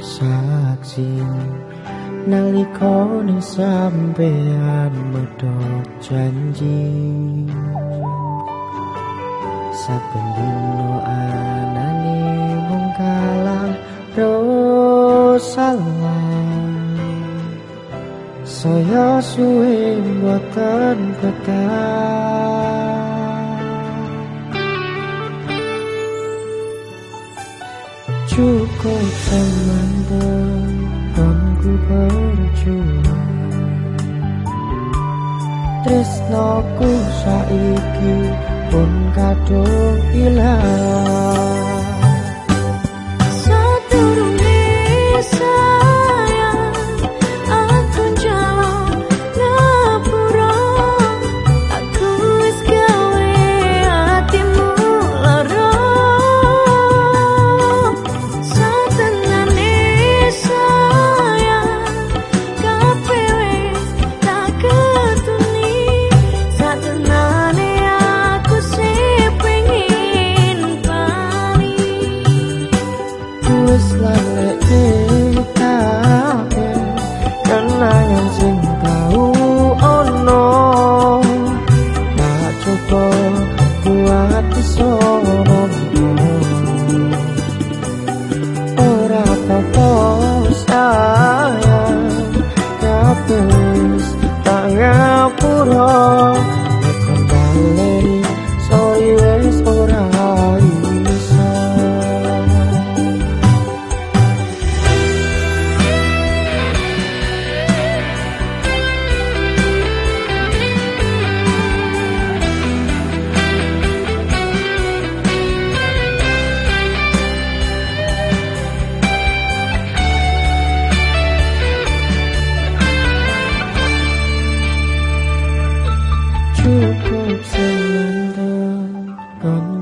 saksi nalikane sampean medok janji. Saben dino anani mengkalah rosala saya suwe buatan petang cukup teman ku berjuang Tresnoku saiki pun kadung ilang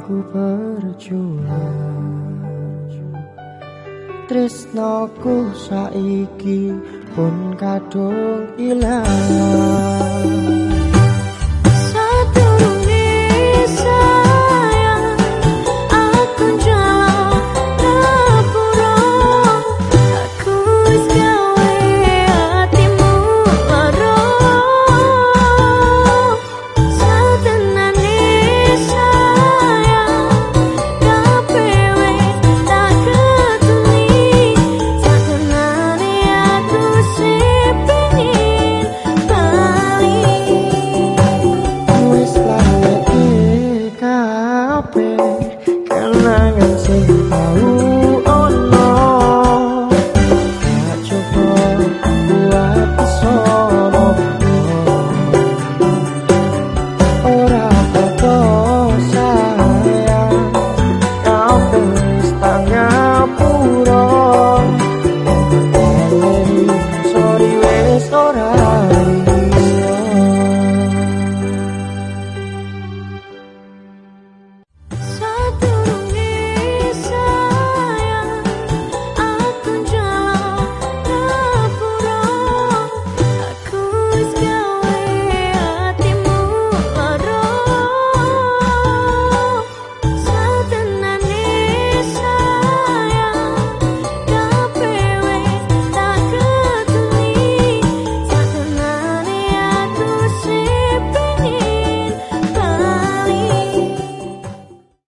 ku berjuang Tresnoku saiki pun kadung ilang